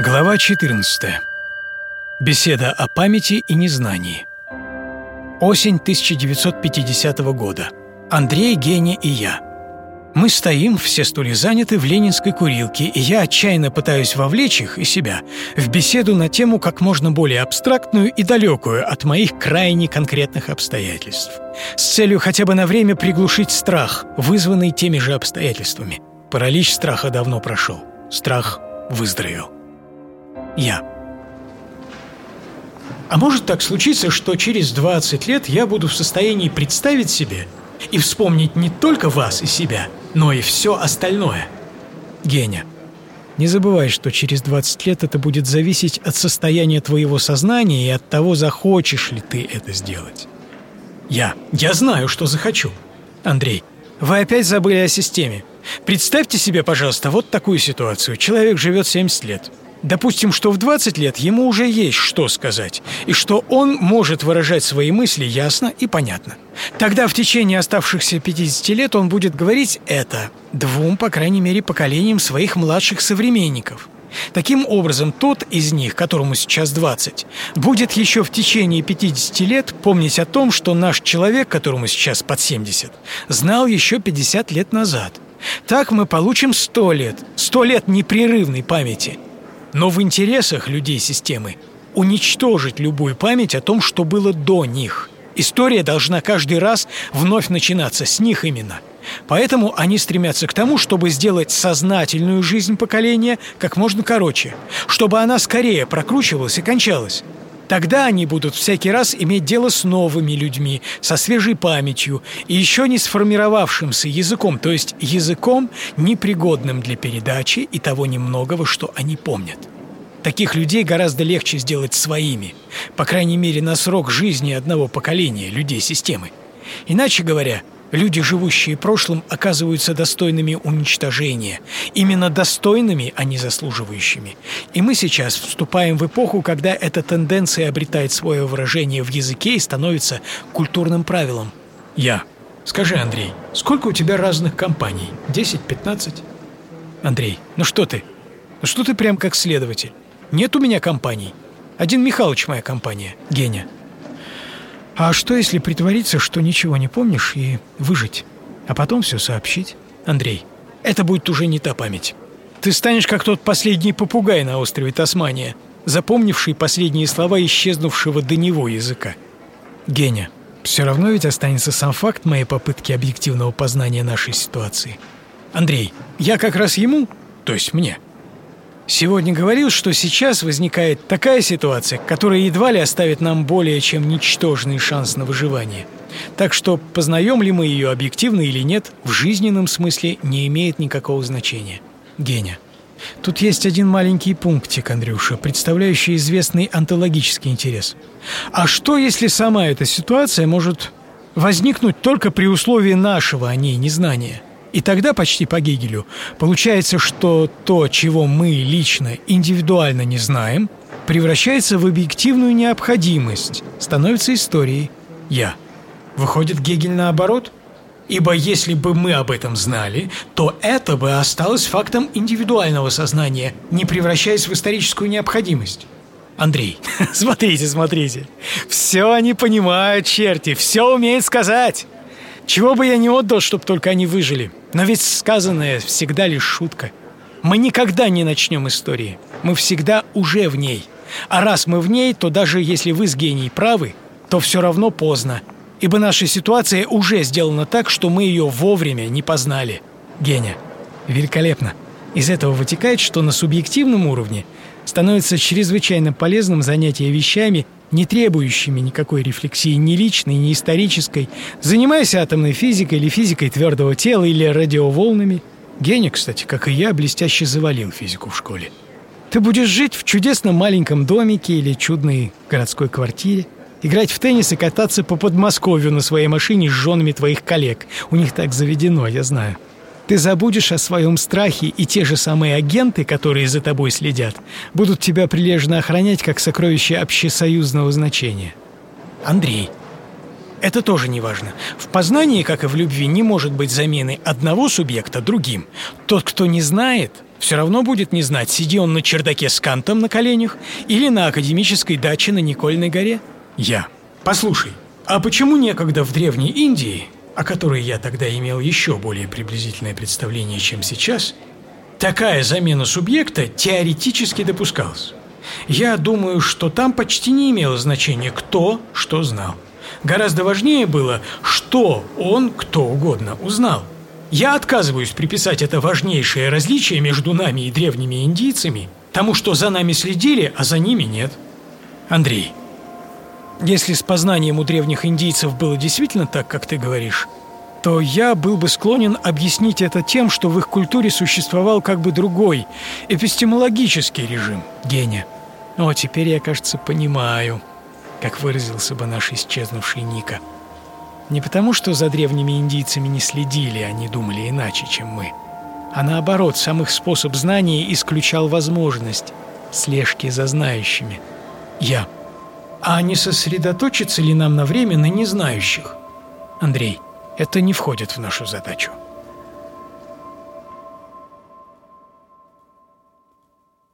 Глава 14. Беседа о памяти и незнании. Осень 1950 года. Андрей, Геня и я. Мы стоим, все стулья заняты в ленинской курилке, и я отчаянно пытаюсь вовлечь их и себя в беседу на тему как можно более абстрактную и далекую от моих крайне конкретных обстоятельств. С целью хотя бы на время приглушить страх, вызванный теми же обстоятельствами. Паралич страха давно прошел. Страх выздоровел. Я. А может так случиться, что через 20 лет я буду в состоянии представить себе и вспомнить не только вас и себя, но и все остальное? Геня. Не забывай, что через 20 лет это будет зависеть от состояния твоего сознания и от того, захочешь ли ты это сделать. Я. Я знаю, что захочу. Андрей. Вы опять забыли о системе. Представьте себе, пожалуйста, вот такую ситуацию. Человек живет 70 лет. Допустим, что в 20 лет ему уже есть что сказать, и что он может выражать свои мысли ясно и понятно. Тогда в течение оставшихся 50 лет он будет говорить это двум, по крайней мере, поколениям своих младших современников. Таким образом, тот из них, которому сейчас 20, будет еще в течение 50 лет помнить о том, что наш человек, которому сейчас под 70, знал еще 50 лет назад. Так мы получим 100 лет, 100 лет непрерывной памяти – но в интересах людей системы уничтожить любую память о том, что было до них. История должна каждый раз вновь начинаться с них именно. Поэтому они стремятся к тому, чтобы сделать сознательную жизнь поколения как можно короче, чтобы она скорее прокручивалась и кончалась. Тогда они будут всякий раз иметь дело с новыми людьми, со свежей памятью и еще не сформировавшимся языком, то есть языком, непригодным для передачи и того немногого, что они помнят. Таких людей гораздо легче сделать своими, по крайней мере на срок жизни одного поколения людей системы. Иначе говоря, Люди, живущие прошлым, оказываются достойными уничтожения. Именно достойными, а не заслуживающими. И мы сейчас вступаем в эпоху, когда эта тенденция обретает свое выражение в языке и становится культурным правилом. Я. Скажи, Андрей, сколько у тебя разных компаний? 10-15? Андрей, ну что ты? Ну что ты прям как следователь? Нет у меня компаний. Один Михалыч моя компания. Геня. А что, если притвориться, что ничего не помнишь, и выжить? А потом все сообщить? Андрей, это будет уже не та память. Ты станешь как тот последний попугай на острове Тасмания, запомнивший последние слова исчезнувшего до него языка. Геня, все равно ведь останется сам факт моей попытки объективного познания нашей ситуации. Андрей, я как раз ему, то есть мне – Сегодня говорил, что сейчас возникает такая ситуация, которая едва ли оставит нам более чем ничтожный шанс на выживание. Так что познаем ли мы ее объективно или нет, в жизненном смысле не имеет никакого значения. Геня. Тут есть один маленький пунктик, Андрюша, представляющий известный онтологический интерес. А что, если сама эта ситуация может возникнуть только при условии нашего о ней незнания – и тогда почти по Гегелю получается, что то, чего мы лично, индивидуально не знаем, превращается в объективную необходимость, становится историей. Я. Выходит, Гегель наоборот? Ибо если бы мы об этом знали, то это бы осталось фактом индивидуального сознания, не превращаясь в историческую необходимость. Андрей, смотрите, смотрите. Все они понимают, черти, все умеют сказать. Чего бы я не отдал, чтобы только они выжили. Но ведь сказанное всегда лишь шутка. Мы никогда не начнем истории. Мы всегда уже в ней. А раз мы в ней, то даже если вы с генией правы, то все равно поздно. Ибо наша ситуация уже сделана так, что мы ее вовремя не познали. Геня. Великолепно. Из этого вытекает, что на субъективном уровне становится чрезвычайно полезным занятие вещами – не требующими никакой рефлексии ни личной, ни исторической, занимаясь атомной физикой или физикой твердого тела или радиоволнами. Геня, кстати, как и я, блестяще завалил физику в школе. Ты будешь жить в чудесном маленьком домике или чудной городской квартире, играть в теннис и кататься по Подмосковью на своей машине с женами твоих коллег. У них так заведено, я знаю. Ты забудешь о своем страхе, и те же самые агенты, которые за тобой следят, будут тебя прилежно охранять как сокровище общесоюзного значения. Андрей. Это тоже не важно. В познании, как и в любви, не может быть замены одного субъекта другим. Тот, кто не знает, Все равно будет не знать, сиди он на чердаке с Кантом на коленях или на академической даче на Никольной горе. Я. Послушай, а почему некогда в Древней Индии, о которой я тогда имел еще более приблизительное представление, чем сейчас, такая замена субъекта теоретически допускалась? Я думаю, что там почти не имело значения, кто что знал. Гораздо важнее было, что он, кто угодно, узнал. Я отказываюсь приписать это важнейшее различие между нами и древними индийцами тому, что за нами следили, а за ними нет. Андрей, если с познанием у древних индийцев было действительно так, как ты говоришь, то я был бы склонен объяснить это тем, что в их культуре существовал как бы другой, эпистемологический режим гения. О, теперь я, кажется, понимаю, как выразился бы наш исчезнувший Ника. Не потому, что за древними индийцами не следили, они думали иначе, чем мы, а наоборот, сам их способ знания исключал возможность слежки за знающими. Я. А не сосредоточиться ли нам на время на незнающих? Андрей, это не входит в нашу задачу.